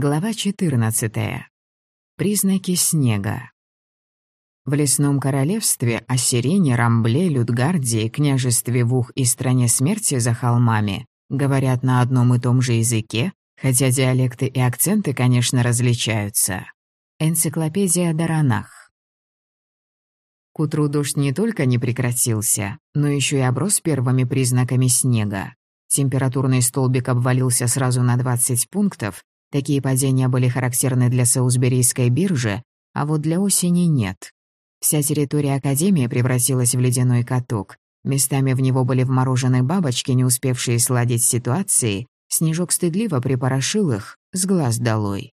Глава 14. Признаки снега. В лесном королевстве, Ассирине, Рамбле, Людгардии, княжестве Вух и стране смерти за холмами говорят на одном и том же языке, хотя диалекты и акценты, конечно, различаются. Энциклопедия Даранах. К утру дождь не только не прекратился, но еще и оброс первыми признаками снега. Температурный столбик обвалился сразу на 20 пунктов, Такие падения были характерны для Саусберийской биржи, а вот для осени нет. Вся территория Академии превратилась в ледяной каток. Местами в него были вморожены бабочки, не успевшие сладить ситуации. Снежок стыдливо припорошил их, с глаз долой.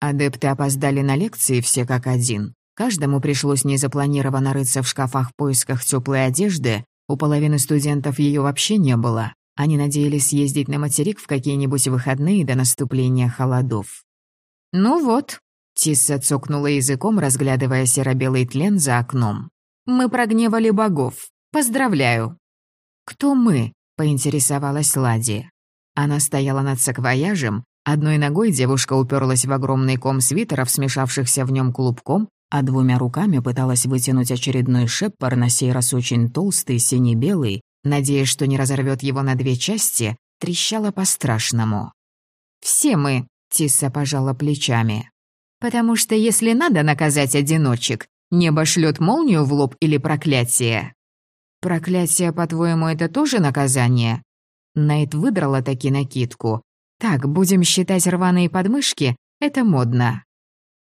Адепты опоздали на лекции все как один. Каждому пришлось незапланированно рыться в шкафах в поисках теплой одежды, у половины студентов ее вообще не было. Они надеялись съездить на материк в какие-нибудь выходные до наступления холодов. «Ну вот», — Тисса цокнула языком, разглядывая серо-белый тлен за окном. «Мы прогневали богов. Поздравляю». «Кто мы?» — поинтересовалась Лади. Она стояла над саквояжем, одной ногой девушка уперлась в огромный ком свитеров, смешавшихся в нем клубком, а двумя руками пыталась вытянуть очередной шеппар, на сей раз очень толстый, сине-белый, надеясь, что не разорвет его на две части, трещала по-страшному. «Все мы», — Тисса пожала плечами. «Потому что если надо наказать одиночек, небо шлет молнию в лоб или проклятие». «Проклятие, по-твоему, это тоже наказание?» Найт выдрала таки накидку. «Так, будем считать рваные подмышки, это модно».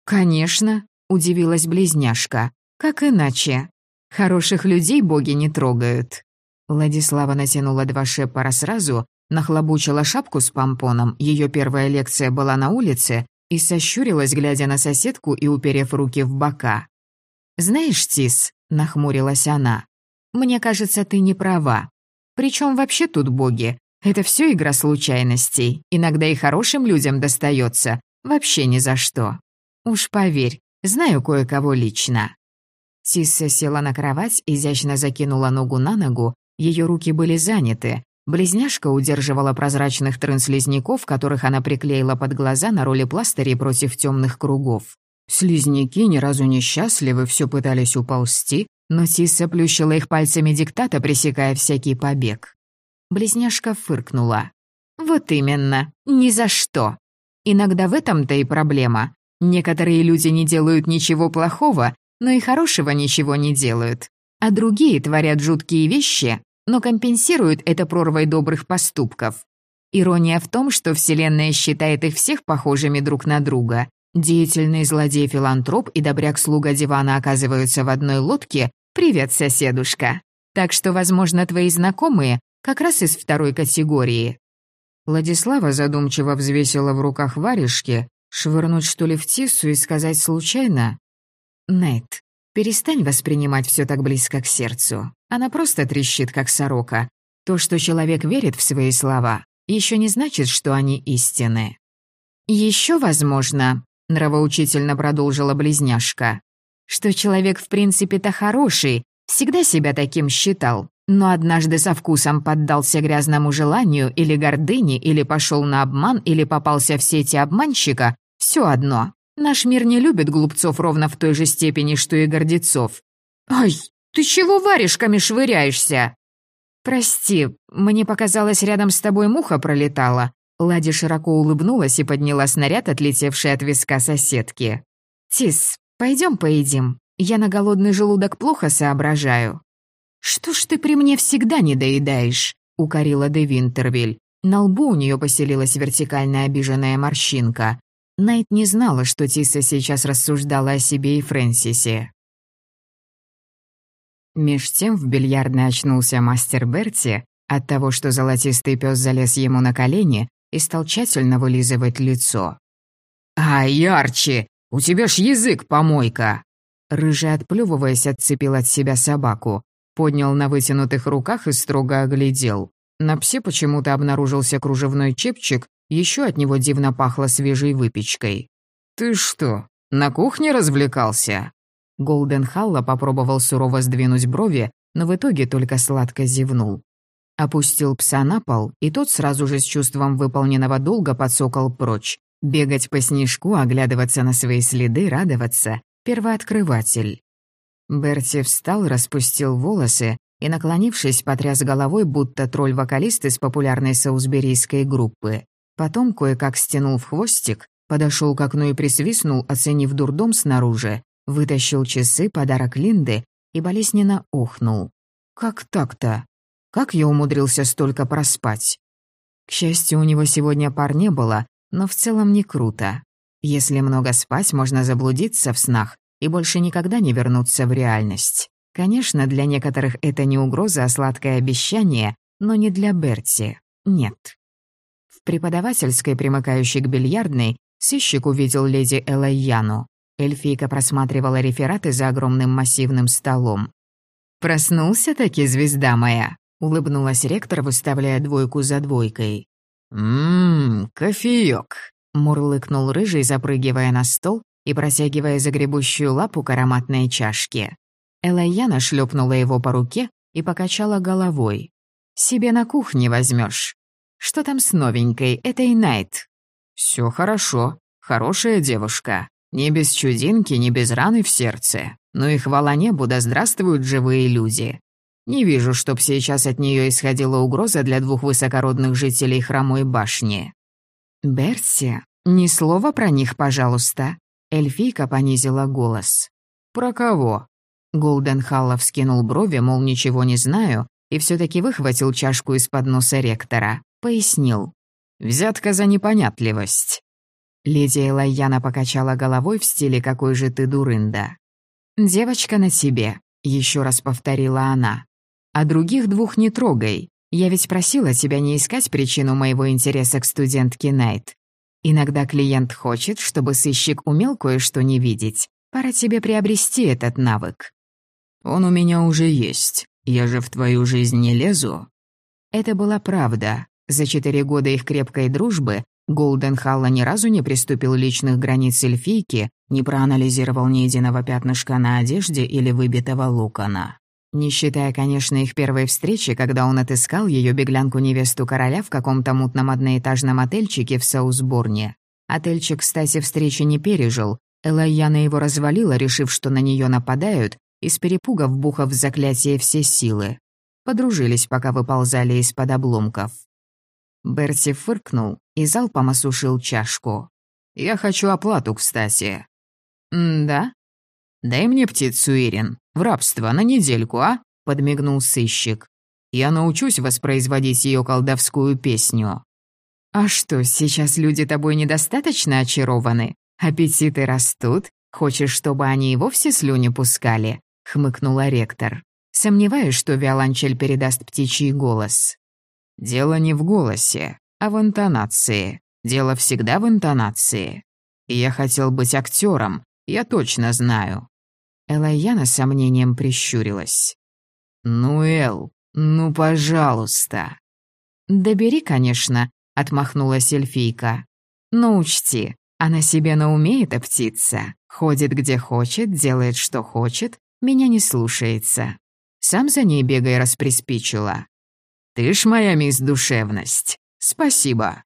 «Конечно», — удивилась близняшка. «Как иначе? Хороших людей боги не трогают». Владислава натянула два шепара сразу, нахлобучила шапку с помпоном, ее первая лекция была на улице, и сощурилась, глядя на соседку и уперев руки в бока. «Знаешь, Тис», — нахмурилась она, — «мне кажется, ты не права. Причем вообще тут боги? Это все игра случайностей. Иногда и хорошим людям достается. Вообще ни за что. Уж поверь, знаю кое-кого лично». Тисса села на кровать, изящно закинула ногу на ногу ее руки были заняты. Близняшка удерживала прозрачных трын-слизняков, которых она приклеила под глаза на роли пластырей против темных кругов. Слизняки ни разу не счастливы, все пытались уползти, но Тисса плющила их пальцами диктата, пресекая всякий побег. Близняшка фыркнула. «Вот именно, ни за что. Иногда в этом-то и проблема. Некоторые люди не делают ничего плохого, но и хорошего ничего не делают а другие творят жуткие вещи, но компенсируют это прорвой добрых поступков. Ирония в том, что Вселенная считает их всех похожими друг на друга. Деятельный злодей-филантроп и добряк-слуга дивана оказываются в одной лодке «Привет, соседушка». Так что, возможно, твои знакомые как раз из второй категории. Владислава задумчиво взвесила в руках варежки, швырнуть что ли в Тиссу и сказать случайно? «Найт, Перестань воспринимать все так близко к сердцу. Она просто трещит, как сорока. То, что человек верит в свои слова, еще не значит, что они истины. Еще возможно, нравоучительно продолжила близняшка, что человек в принципе-то хороший, всегда себя таким считал, но однажды со вкусом поддался грязному желанию или гордыне, или пошел на обман, или попался в сети обманщика, все одно. Наш мир не любит глупцов ровно в той же степени, что и гордецов. Ай, ты чего варежками швыряешься? Прости, мне показалось, рядом с тобой муха пролетала. Лади широко улыбнулась и подняла снаряд, отлетевший от виска соседки. «Тис, пойдем поедим. Я на голодный желудок плохо соображаю». «Что ж ты при мне всегда не доедаешь?» — укорила де Винтервиль. На лбу у нее поселилась вертикальная обиженная морщинка. Найт не знала, что Тиса сейчас рассуждала о себе и Фрэнсисе. Меж тем в бильярдной очнулся мастер Берти от того, что золотистый пес залез ему на колени и стал тщательно вылизывать лицо. «Ай, Арчи, у тебя ж язык помойка!» Рыжий, отплёвываясь, отцепил от себя собаку, поднял на вытянутых руках и строго оглядел. На псе почему-то обнаружился кружевной чепчик еще от него дивно пахло свежей выпечкой. «Ты что, на кухне развлекался?» Голден Халла попробовал сурово сдвинуть брови, но в итоге только сладко зевнул. Опустил пса на пол, и тот сразу же с чувством выполненного долга подсокал прочь. Бегать по снежку, оглядываться на свои следы, радоваться — первооткрыватель. Берти встал, распустил волосы и, наклонившись, потряс головой, будто тролль-вокалист из популярной саусберийской группы. Потом кое-как стянул в хвостик, подошел к окну и присвистнул, оценив дурдом снаружи, вытащил часы, подарок Линды и болезненно охнул. «Как так-то? Как я умудрился столько проспать?» К счастью, у него сегодня пар не было, но в целом не круто. Если много спать, можно заблудиться в снах и больше никогда не вернуться в реальность. Конечно, для некоторых это не угроза, а сладкое обещание, но не для Берти. Нет. Преподавательской, примыкающей к бильярдной, сыщик увидел леди Элайяну. Эльфийка просматривала рефераты за огромным массивным столом. «Проснулся-таки, звезда моя!» — улыбнулась ректор, выставляя двойку за двойкой. «Ммм, кофеёк!» — мурлыкнул рыжий, запрыгивая на стол и протягивая загребущую лапу к ароматной чашке. Элайяна шлепнула его по руке и покачала головой. «Себе на кухне возьмешь. Что там с новенькой, этой Найт?» «Все хорошо. Хорошая девушка. Не без чудинки, не без раны в сердце. Ну и хвала небу, да здравствуют живые люди. Не вижу, чтоб сейчас от нее исходила угроза для двух высокородных жителей хромой башни». «Берси, ни слова про них, пожалуйста». Эльфийка понизила голос. «Про кого?» Голден Халлов скинул брови, мол, ничего не знаю, и все таки выхватил чашку из-под носа ректора. Пояснил. «Взятка за непонятливость». Леди Элайяна покачала головой в стиле «Какой же ты дурында». «Девочка на тебе», — еще раз повторила она. «А других двух не трогай. Я ведь просила тебя не искать причину моего интереса к студентке Найт. Иногда клиент хочет, чтобы сыщик умел кое-что не видеть. Пора тебе приобрести этот навык. Он у меня уже есть. Я же в твою жизнь не лезу». Это была правда. За четыре года их крепкой дружбы Голден Халла ни разу не приступил личных границ эльфийки, не проанализировал ни единого пятнышка на одежде или выбитого лукана. Не считая, конечно, их первой встречи, когда он отыскал ее беглянку-невесту короля в каком-то мутном одноэтажном отельчике в Саусборне. Отельчик, кстати, встречи не пережил. Элайяна его развалила, решив, что на нее нападают, из перепуга вбухав в заклятие все силы. Подружились, пока выползали из-под обломков. Берти фыркнул и залпом осушил чашку. «Я хочу оплату, кстати». «Да?» «Дай мне птицу, Ирин. В рабство на недельку, а?» — подмигнул сыщик. «Я научусь воспроизводить ее колдовскую песню». «А что, сейчас люди тобой недостаточно очарованы? Аппетиты растут? Хочешь, чтобы они и вовсе слюни пускали?» — хмыкнула ректор. Сомневаюсь, что виолончель передаст птичий голос. «Дело не в голосе, а в интонации. Дело всегда в интонации. Я хотел быть актером, я точно знаю». Элайяна с сомнением прищурилась. «Ну, Эл, ну, пожалуйста». «Да бери, конечно», — отмахнулась эльфийка. «Но учти, она себе наумеет, а птица. Ходит где хочет, делает что хочет, меня не слушается. Сам за ней бегай расприспичила. Ты ж моя мисс душевность. Спасибо.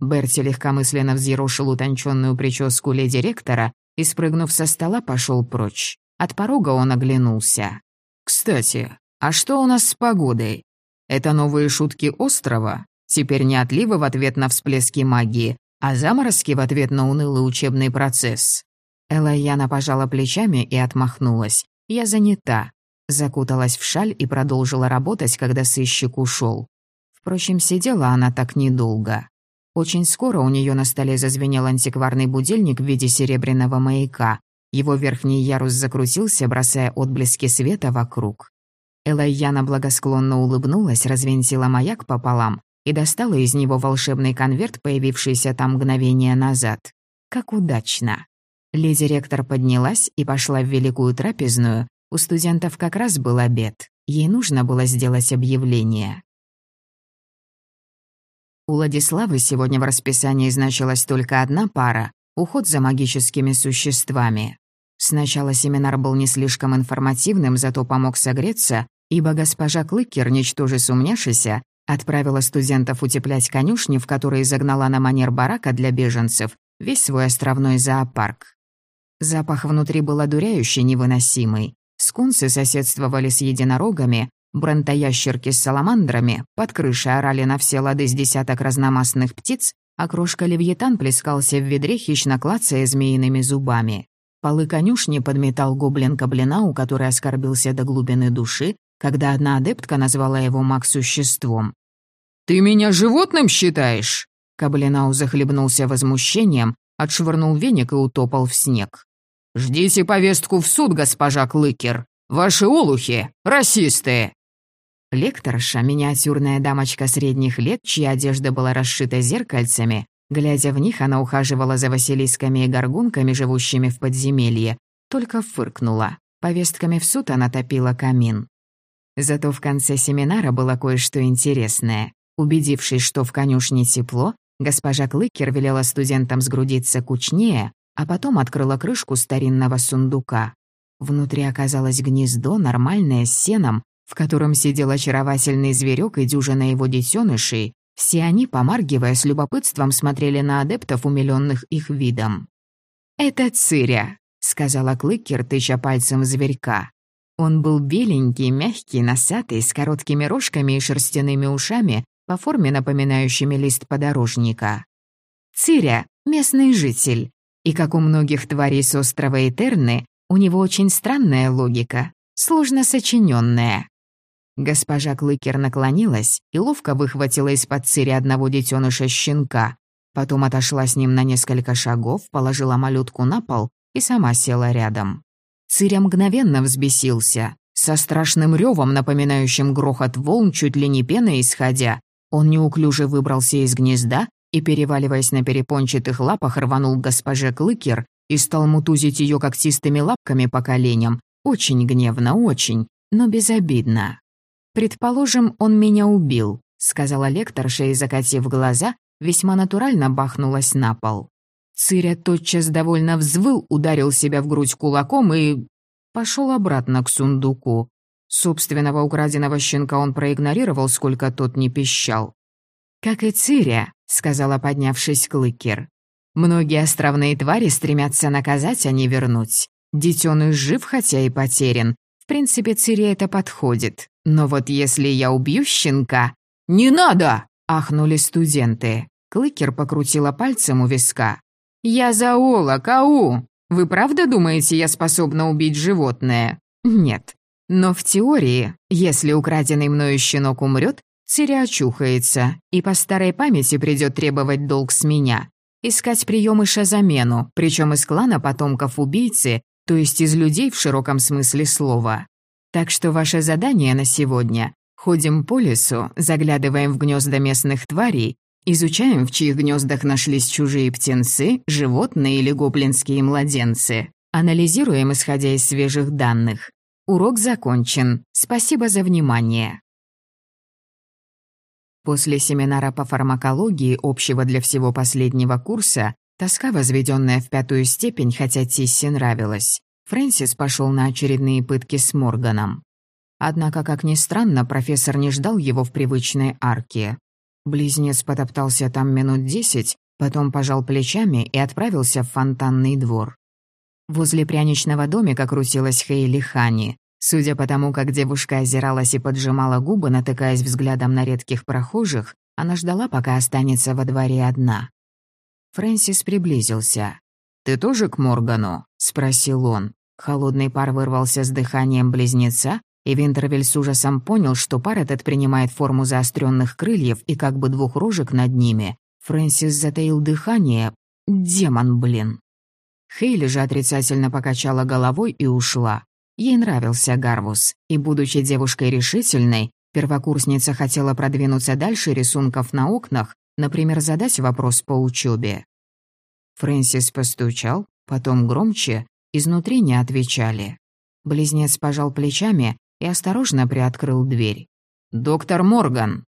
Берти легкомысленно взъерошил утонченную прическу леди ректора и, спрыгнув со стола, пошел прочь. От порога он оглянулся. «Кстати, а что у нас с погодой? Это новые шутки острова? Теперь не отливы в ответ на всплески магии, а заморозки в ответ на унылый учебный процесс?» Элайяна пожала плечами и отмахнулась. Я занята. Закуталась в шаль и продолжила работать, когда сыщик ушел. Впрочем, сидела она так недолго. Очень скоро у нее на столе зазвенел антикварный будильник в виде серебряного маяка. Его верхний ярус закрутился, бросая отблески света вокруг. Элайяна благосклонно улыбнулась, развинтила маяк пополам и достала из него волшебный конверт, появившийся там мгновение назад. Как удачно. Леди ректор поднялась и пошла в великую трапезную. У студентов как раз был обед. Ей нужно было сделать объявление. У Владиславы сегодня в расписании значилась только одна пара — уход за магическими существами. Сначала семинар был не слишком информативным, зато помог согреться, ибо госпожа Клыкер, ничтоже сумняшися, отправила студентов утеплять конюшни, в которые загнала на манер барака для беженцев, весь свой островной зоопарк. Запах внутри был одуряющий невыносимый. Скунсы соседствовали с единорогами, бронтоящерки с саламандрами, под крышей орали на все лады с десяток разномастных птиц, а крошка левьетан плескался в ведре, хищно клацая змеиными зубами. Полы конюшни подметал гоблин Каблина, у которой оскорбился до глубины души, когда одна адептка назвала его маг-существом. «Ты меня животным считаешь?» Каблинау захлебнулся возмущением, отшвырнул веник и утопал в снег. «Ждите повестку в суд, госпожа Клыкер! Ваши олухи — расисты!» Лекторша, миниатюрная дамочка средних лет, чья одежда была расшита зеркальцами, глядя в них, она ухаживала за василисками и горгунками, живущими в подземелье, только фыркнула. Повестками в суд она топила камин. Зато в конце семинара было кое-что интересное. Убедившись, что в конюшне тепло, госпожа Клыкер велела студентам сгрудиться кучнее, а потом открыла крышку старинного сундука. Внутри оказалось гнездо, нормальное, с сеном, в котором сидел очаровательный зверек и дюжина его детенышей. Все они, помаргивая, с любопытством смотрели на адептов, умиленных их видом. «Это Циря», — сказала Клыкер, тыча пальцем зверька. Он был беленький, мягкий, носатый, с короткими рожками и шерстяными ушами, по форме напоминающими лист подорожника. Циря — местный житель, и, как у многих тварей с острова Этерны, у него очень странная логика, сложно сочиненная. Госпожа Клыкер наклонилась и ловко выхватила из-под цири одного детеныша щенка, потом отошла с ним на несколько шагов, положила малютку на пол и сама села рядом. Циря мгновенно взбесился. Со страшным ревом, напоминающим грохот волн, чуть ли не пеной исходя, он неуклюже выбрался из гнезда и, переваливаясь на перепончатых лапах, рванул госпоже Клыкер и стал мутузить ее когтистыми лапками по коленям. Очень гневно, очень, но безобидно. «Предположим, он меня убил», — сказала лекторша и, закатив глаза, весьма натурально бахнулась на пол. Циря тотчас довольно взвыл, ударил себя в грудь кулаком и... пошел обратно к сундуку. Собственного украденного щенка он проигнорировал, сколько тот не пищал. «Как и Циря», — сказала, поднявшись Клыкер. «Многие островные твари стремятся наказать, а не вернуть. Детёныш жив, хотя и потерян. В принципе, Цире это подходит. Но вот если я убью щенка...» «Не надо!» — ахнули студенты. Клыкер покрутила пальцем у виска. «Я зоолог, ау! Вы правда думаете, я способна убить животное?» «Нет. Но в теории, если украденный мною щенок умрет, Цири очухается и по старой памяти придет требовать долг с меня. Искать приемыша замену, причем из клана потомков убийцы, то есть из людей в широком смысле слова. Так что ваше задание на сегодня – ходим по лесу, заглядываем в гнезда местных тварей Изучаем, в чьих гнездах нашлись чужие птенцы, животные или гоблинские младенцы. Анализируем, исходя из свежих данных. Урок закончен. Спасибо за внимание. После семинара по фармакологии, общего для всего последнего курса, тоска, возведенная в пятую степень, хотя Тисси нравилась, Фрэнсис пошел на очередные пытки с Морганом. Однако, как ни странно, профессор не ждал его в привычной арке. Близнец потоптался там минут десять, потом пожал плечами и отправился в фонтанный двор. Возле пряничного домика крутилась Хейли Хани. Судя по тому, как девушка озиралась и поджимала губы, натыкаясь взглядом на редких прохожих, она ждала, пока останется во дворе одна. Фрэнсис приблизился. «Ты тоже к Моргану?» — спросил он. Холодный пар вырвался с дыханием близнеца, и Винтервель с ужасом понял, что пар этот принимает форму заостренных крыльев и как бы двух рожек над ними. Фрэнсис затаил дыхание. Демон, блин. Хейли же отрицательно покачала головой и ушла. Ей нравился Гарвус, и, будучи девушкой решительной, первокурсница хотела продвинуться дальше рисунков на окнах, например, задать вопрос по учебе. Фрэнсис постучал, потом громче, изнутри не отвечали. Близнец пожал плечами и осторожно приоткрыл дверь. «Доктор Морган!»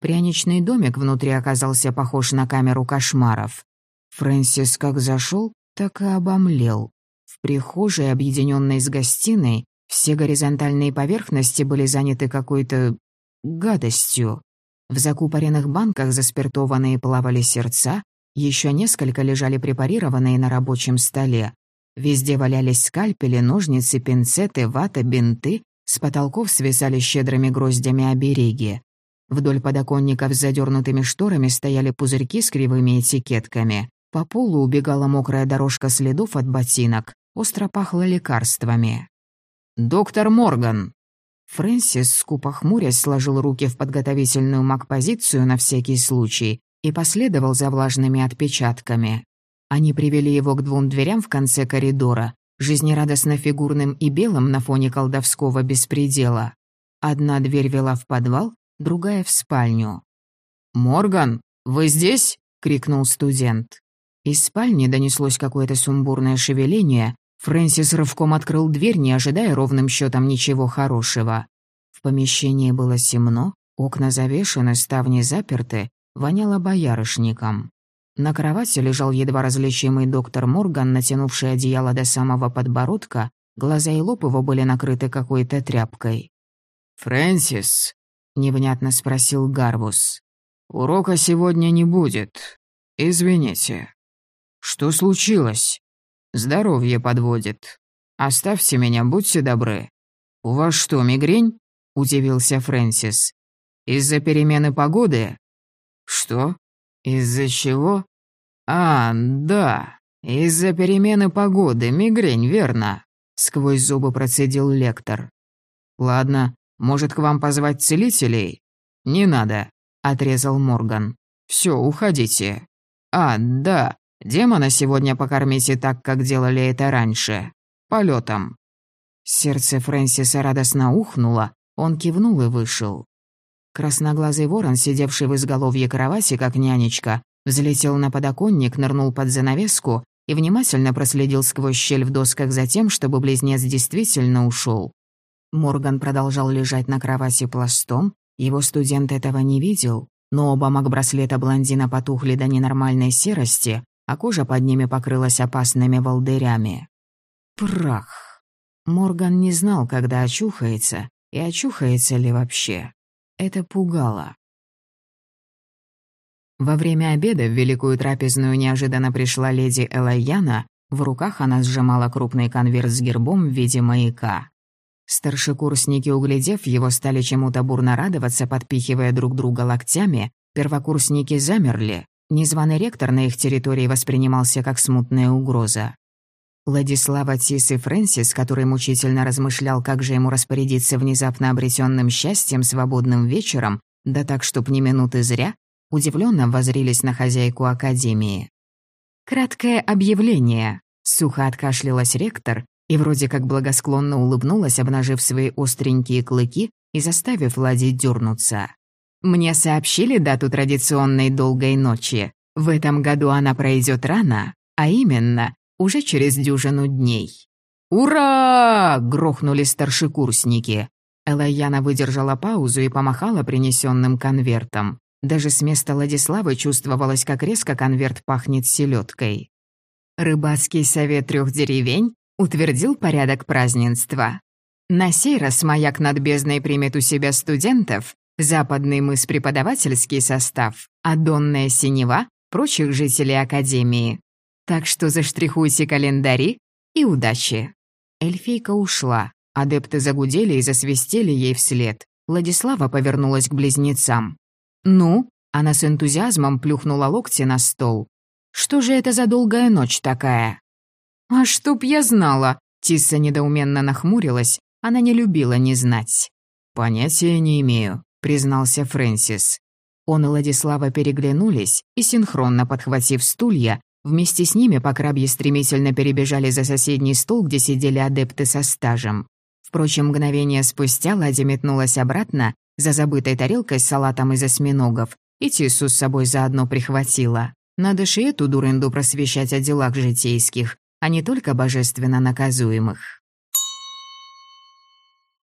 Пряничный домик внутри оказался похож на камеру кошмаров. Фрэнсис как зашел, так и обомлел. В прихожей, объединенной с гостиной, все горизонтальные поверхности были заняты какой-то... гадостью. В закупоренных банках заспиртованные плавали сердца, Еще несколько лежали препарированные на рабочем столе. Везде валялись скальпели, ножницы, пинцеты, вата, бинты, с потолков свисали щедрыми гроздями обереги. Вдоль подоконников с задернутыми шторами стояли пузырьки с кривыми этикетками. По полу убегала мокрая дорожка следов от ботинок, остро пахло лекарствами. «Доктор Морган!» Фрэнсис, скупо хмурясь, сложил руки в подготовительную маг-позицию на всякий случай и последовал за влажными отпечатками. Они привели его к двум дверям в конце коридора, жизнерадостно фигурным и белым на фоне колдовского беспредела. Одна дверь вела в подвал, другая — в спальню. «Морган, вы здесь?» — крикнул студент. Из спальни донеслось какое-то сумбурное шевеление. Фрэнсис рывком открыл дверь, не ожидая ровным счетом ничего хорошего. В помещении было темно, окна завешены, ставни заперты, воняло боярышником. На кровати лежал едва различимый доктор Морган, натянувший одеяло до самого подбородка, глаза и лоб его были накрыты какой-то тряпкой. «Фрэнсис?» — невнятно спросил Гарвус. «Урока сегодня не будет. Извините». «Что случилось?» «Здоровье подводит. Оставьте меня, будьте добры». «У вас что, мигрень?» — удивился Фрэнсис. «Из-за перемены погоды?» «Что? Из-за чего?» «А, да, из-за перемены погоды, мигрень, верно?» Сквозь зубы процедил лектор. «Ладно, может, к вам позвать целителей?» «Не надо», — отрезал Морган. «Все, уходите». «А, да, демона сегодня покормите так, как делали это раньше. Полетом». Сердце Фрэнсиса радостно ухнуло, он кивнул и вышел. Красноглазый ворон, сидевший в изголовье кровати, как нянечка, взлетел на подоконник, нырнул под занавеску и внимательно проследил сквозь щель в досках за тем, чтобы близнец действительно ушел. Морган продолжал лежать на кровати пластом, его студент этого не видел, но оба маг-браслета блондина потухли до ненормальной серости, а кожа под ними покрылась опасными волдырями. Прах. Морган не знал, когда очухается, и очухается ли вообще. Это пугало. Во время обеда в Великую Трапезную неожиданно пришла леди Элайяна, в руках она сжимала крупный конверт с гербом в виде маяка. Старшекурсники, углядев его, стали чему-то бурно радоваться, подпихивая друг друга локтями, первокурсники замерли, незваный ректор на их территории воспринимался как смутная угроза. Владислава Тис и Фрэнсис, который мучительно размышлял, как же ему распорядиться внезапно обретенным счастьем свободным вечером, да так, чтоб ни минуты зря, удивленно возрились на хозяйку академии. «Краткое объявление», — сухо откашлялась ректор и вроде как благосклонно улыбнулась, обнажив свои остренькие клыки и заставив ладить дернуться. «Мне сообщили дату традиционной долгой ночи. В этом году она пройдет рано, а именно уже через дюжину дней. «Ура!» — грохнули старшекурсники. Элайяна выдержала паузу и помахала принесенным конвертом. Даже с места Владиславы чувствовалось, как резко конверт пахнет селедкой. Рыбацкий совет трех деревень утвердил порядок празднества. На сей раз маяк над бездной примет у себя студентов, западный мыс преподавательский состав, а донная синева — прочих жителей Академии. Так что заштрихуйте календари и удачи». Эльфийка ушла. Адепты загудели и засвистели ей вслед. Владислава повернулась к близнецам. «Ну?» — она с энтузиазмом плюхнула локти на стол. «Что же это за долгая ночь такая?» «А чтоб я знала!» — Тисса недоуменно нахмурилась. Она не любила не знать. «Понятия не имею», — признался Фрэнсис. Он и Владислава переглянулись и, синхронно подхватив стулья, Вместе с ними по крабье стремительно перебежали за соседний стол, где сидели адепты со стажем. Впрочем, мгновение спустя Ладя метнулась обратно за забытой тарелкой с салатом из осьминогов, и Тиссу с собой заодно прихватила. Надо же эту дурынду просвещать о делах житейских, а не только божественно наказуемых.